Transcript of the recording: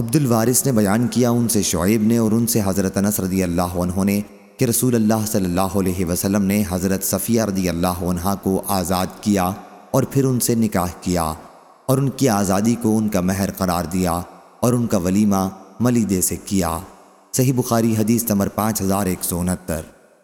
عبد الوارث نے بیان کیا ان سے شعیب نے اور ان سے حضرت انس رضی اللہ عنہ نے کہ رسول اللہ صلی اللہ علیہ وسلم نے حضرت صفیہ رضی اللہ عنہ کو آزاد کیا اور پھر ان سے نکاح کیا اور ان کی آزادی کو ان کا مہر قرار دیا اور ان کا ولیمہ ملیدے سے کیا۔ صحیح بخاری حدیث نمبر پانچ ہزار ایک سو انہتر۔